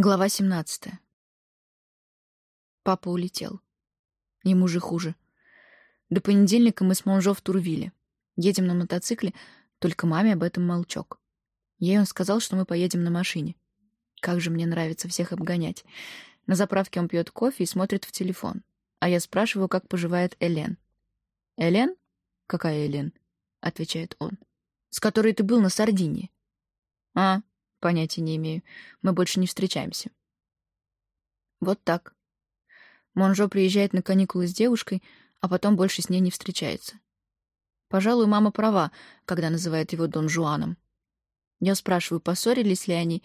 Глава 17. Папа улетел. Ему же хуже. До понедельника мы с Монжо в Турвиле. Едем на мотоцикле, только маме об этом молчок. Ей он сказал, что мы поедем на машине. Как же мне нравится всех обгонять. На заправке он пьет кофе и смотрит в телефон. А я спрашиваю, как поживает Элен. «Элен? Какая Элен?» — отвечает он. «С которой ты был на Сардинии». «А, Понятия не имею. Мы больше не встречаемся. Вот так. Монжо приезжает на каникулы с девушкой, а потом больше с ней не встречается. Пожалуй, мама права, когда называет его Дон Жуаном. Я спрашиваю, поссорились ли они,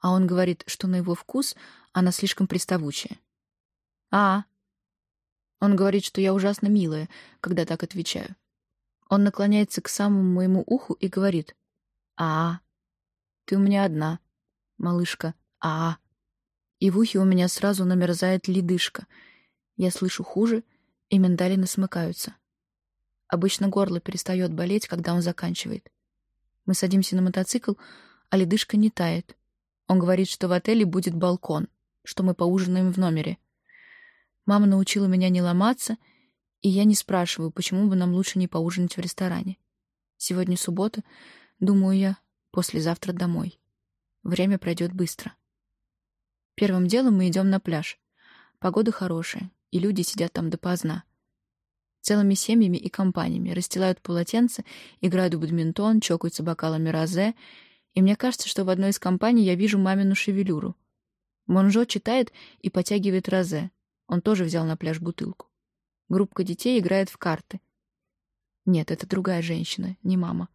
а он говорит, что на его вкус она слишком приставучая. А, он говорит, что я ужасно милая, когда так отвечаю. Он наклоняется к самому моему уху и говорит «А, ты у меня одна, малышка. А, -а, -а. И в ухе у меня сразу намерзает ледышка. Я слышу хуже, и миндалины смыкаются. Обычно горло перестает болеть, когда он заканчивает. Мы садимся на мотоцикл, а ледышка не тает. Он говорит, что в отеле будет балкон, что мы поужинаем в номере. Мама научила меня не ломаться, и я не спрашиваю, почему бы нам лучше не поужинать в ресторане. Сегодня суббота, думаю я, послезавтра домой. Время пройдет быстро. Первым делом мы идем на пляж. Погода хорошая, и люди сидят там допоздна. Целыми семьями и компаниями расстилают полотенца, играют в бадминтон, чокаются бокалами розе, и мне кажется, что в одной из компаний я вижу мамину шевелюру. Монжо читает и потягивает розе. Он тоже взял на пляж бутылку. Группка детей играет в карты. Нет, это другая женщина, не мама.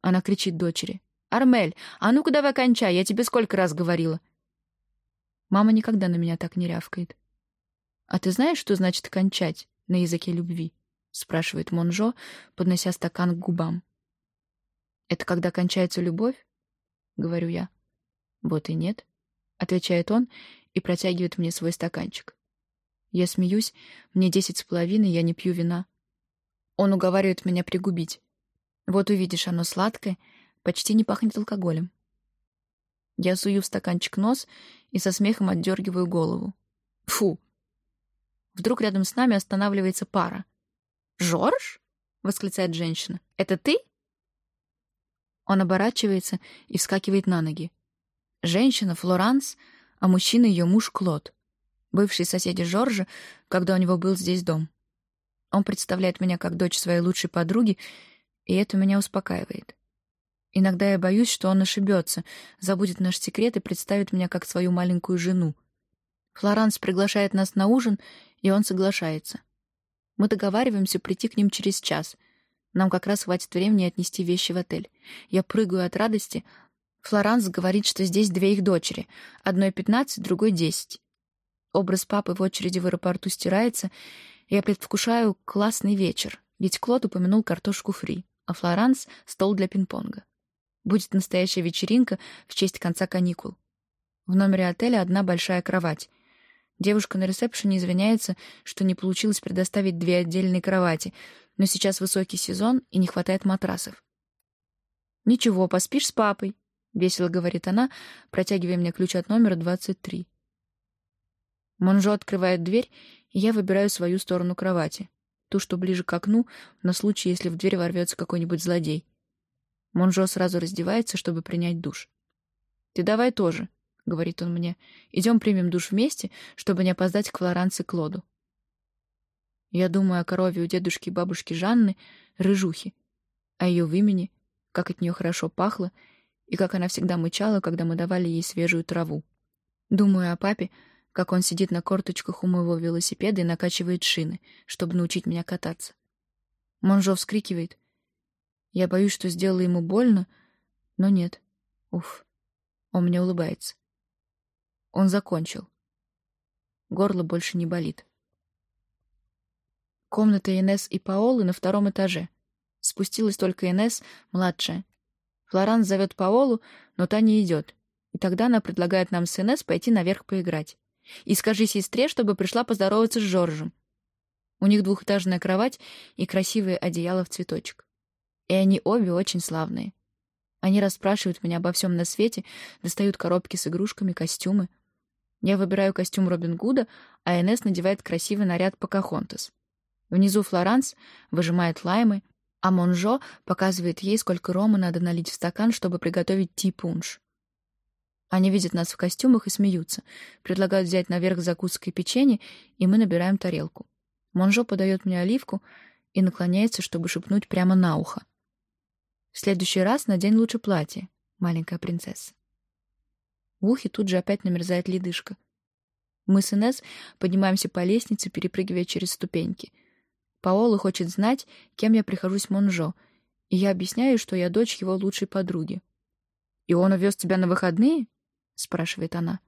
Она кричит дочери. «Армель, а ну-ка давай кончай, я тебе сколько раз говорила». Мама никогда на меня так не рявкает. «А ты знаешь, что значит «кончать» на языке любви?» — спрашивает Монжо, поднося стакан к губам. «Это когда кончается любовь?» — говорю я. «Вот и нет», — отвечает он и протягивает мне свой стаканчик. Я смеюсь, мне десять с половиной, я не пью вина. Он уговаривает меня пригубить. Вот увидишь, оно сладкое — Почти не пахнет алкоголем. Я сую в стаканчик нос и со смехом отдергиваю голову. Фу! Вдруг рядом с нами останавливается пара. «Жорж?» — восклицает женщина. «Это ты?» Он оборачивается и вскакивает на ноги. Женщина — Флоранс, а мужчина — ее муж Клод, бывший соседи Жоржа, когда у него был здесь дом. Он представляет меня как дочь своей лучшей подруги, и это меня успокаивает. Иногда я боюсь, что он ошибется, забудет наш секрет и представит меня как свою маленькую жену. Флоранс приглашает нас на ужин, и он соглашается. Мы договариваемся прийти к ним через час. Нам как раз хватит времени отнести вещи в отель. Я прыгаю от радости. Флоранс говорит, что здесь две их дочери. Одной пятнадцать, другой десять. Образ папы в очереди в аэропорту стирается. Я предвкушаю классный вечер, ведь Клод упомянул картошку фри, а Флоранс — стол для пинг-понга. Будет настоящая вечеринка в честь конца каникул. В номере отеля одна большая кровать. Девушка на ресепшене извиняется, что не получилось предоставить две отдельные кровати, но сейчас высокий сезон и не хватает матрасов. «Ничего, поспишь с папой», — весело говорит она, протягивая мне ключ от номера 23. Монжо открывает дверь, и я выбираю свою сторону кровати, ту, что ближе к окну, на случай, если в дверь ворвется какой-нибудь злодей. Монжо сразу раздевается, чтобы принять душ. «Ты давай тоже», — говорит он мне. «Идем примем душ вместе, чтобы не опоздать к Флоранции Клоду». Я думаю о корове у дедушки и бабушки Жанны, рыжухи, о ее вымени, как от нее хорошо пахло и как она всегда мычала, когда мы давали ей свежую траву. Думаю о папе, как он сидит на корточках у моего велосипеда и накачивает шины, чтобы научить меня кататься. Монжо вскрикивает — я боюсь, что сделала ему больно, но нет. Уф. Он мне улыбается. Он закончил. Горло больше не болит. Комната Инес и Паолы на втором этаже. Спустилась только Инес, младшая. Флоранс зовет Паолу, но та не идет. И тогда она предлагает нам с Инес пойти наверх поиграть. И скажи сестре, чтобы пришла поздороваться с Жоржем. У них двухэтажная кровать и красивое одеяло в цветочек. И они обе очень славные. Они расспрашивают меня обо всем на свете, достают коробки с игрушками, костюмы. Я выбираю костюм Робин Гуда, а Энесс надевает красивый наряд Покахонтас. Внизу Флоранс выжимает лаймы, а Монжо показывает ей, сколько рома надо налить в стакан, чтобы приготовить ти-пунш. Они видят нас в костюмах и смеются, предлагают взять наверх закуской печенье, и мы набираем тарелку. Монжо подает мне оливку и наклоняется, чтобы шепнуть прямо на ухо. В следующий раз надень лучше платье, маленькая принцесса. В ухе тут же опять намерзает ледышка. Мы с Инесс поднимаемся по лестнице, перепрыгивая через ступеньки. Паола хочет знать, кем я прихожусь Монжо, и я объясняю, что я дочь его лучшей подруги. «И он увез тебя на выходные?» — спрашивает она.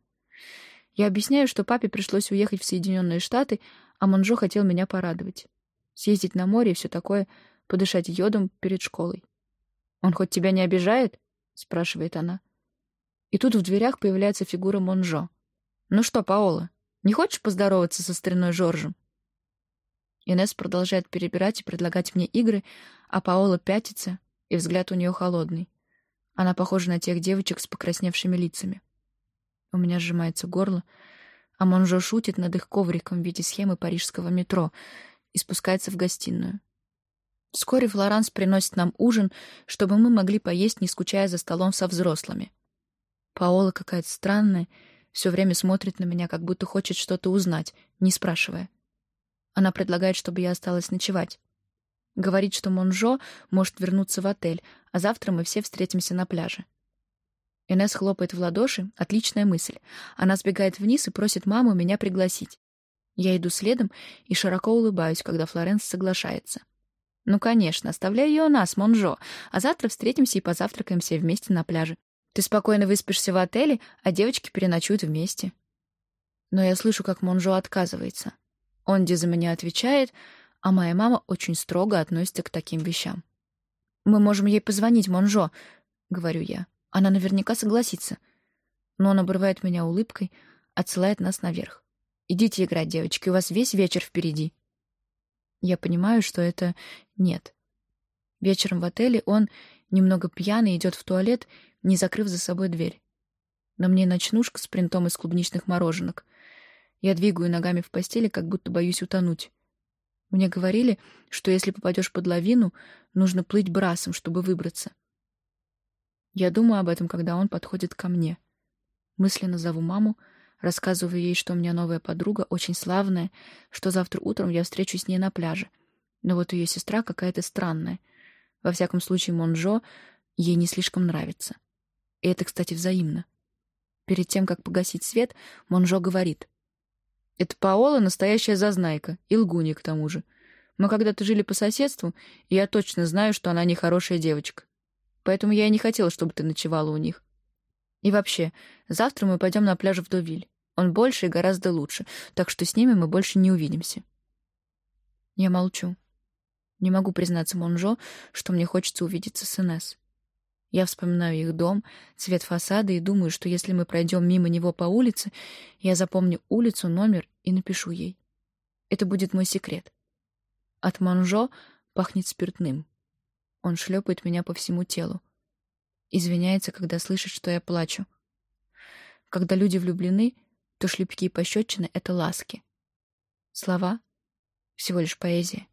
Я объясняю, что папе пришлось уехать в Соединенные Штаты, а Монжо хотел меня порадовать. Съездить на море и все такое, подышать йодом перед школой. «Он хоть тебя не обижает?» — спрашивает она. И тут в дверях появляется фигура Монжо. «Ну что, Паола, не хочешь поздороваться со стариной Жоржем?» Инесс продолжает перебирать и предлагать мне игры, а Паола пятится, и взгляд у нее холодный. Она похожа на тех девочек с покрасневшими лицами. У меня сжимается горло, а Монжо шутит над их ковриком в виде схемы парижского метро и спускается в гостиную. Вскоре Флоранс приносит нам ужин, чтобы мы могли поесть, не скучая за столом со взрослыми. Паола какая-то странная, все время смотрит на меня, как будто хочет что-то узнать, не спрашивая. Она предлагает, чтобы я осталась ночевать. Говорит, что Монжо может вернуться в отель, а завтра мы все встретимся на пляже. Инесс хлопает в ладоши. Отличная мысль. Она сбегает вниз и просит маму меня пригласить. Я иду следом и широко улыбаюсь, когда Флоренс соглашается. «Ну, конечно, оставляй ее у нас, Монжо, а завтра встретимся и позавтракаем все вместе на пляже. Ты спокойно выспишься в отеле, а девочки переночуют вместе». Но я слышу, как Монжо отказывается. Онди за меня отвечает, а моя мама очень строго относится к таким вещам. «Мы можем ей позвонить, Монжо», — говорю я. «Она наверняка согласится». Но он обрывает меня улыбкой, отсылает нас наверх. «Идите играть, девочки, у вас весь вечер впереди». Я понимаю, что это нет. Вечером в отеле он, немного пьяный, идет в туалет, не закрыв за собой дверь. На мне ночнушка с принтом из клубничных мороженок. Я двигаю ногами в постели, как будто боюсь утонуть. Мне говорили, что если попадешь под лавину, нужно плыть брасом, чтобы выбраться. Я думаю об этом, когда он подходит ко мне. Мысленно зову маму, рассказываю ей, что у меня новая подруга, очень славная, что завтра утром я встречусь с ней на пляже. Но вот ее сестра какая-то странная. Во всяком случае, Монжо ей не слишком нравится. И это, кстати, взаимно. Перед тем, как погасить свет, Монжо говорит. Это Паола настоящая зазнайка, и лгунья к тому же. Мы когда-то жили по соседству, и я точно знаю, что она нехорошая девочка. Поэтому я и не хотела, чтобы ты ночевала у них. И вообще, завтра мы пойдем на пляж в Довиль. Он больше и гораздо лучше, так что с ними мы больше не увидимся. Я молчу. Не могу признаться Монжо, что мне хочется увидеться с Инесс. Я вспоминаю их дом, цвет фасада и думаю, что если мы пройдем мимо него по улице, я запомню улицу, номер и напишу ей. Это будет мой секрет. От манжо пахнет спиртным. Он шлепает меня по всему телу. Извиняется, когда слышит, что я плачу. Когда люди влюблены, то шлепки и пощечины — это ласки. Слова — всего лишь поэзия.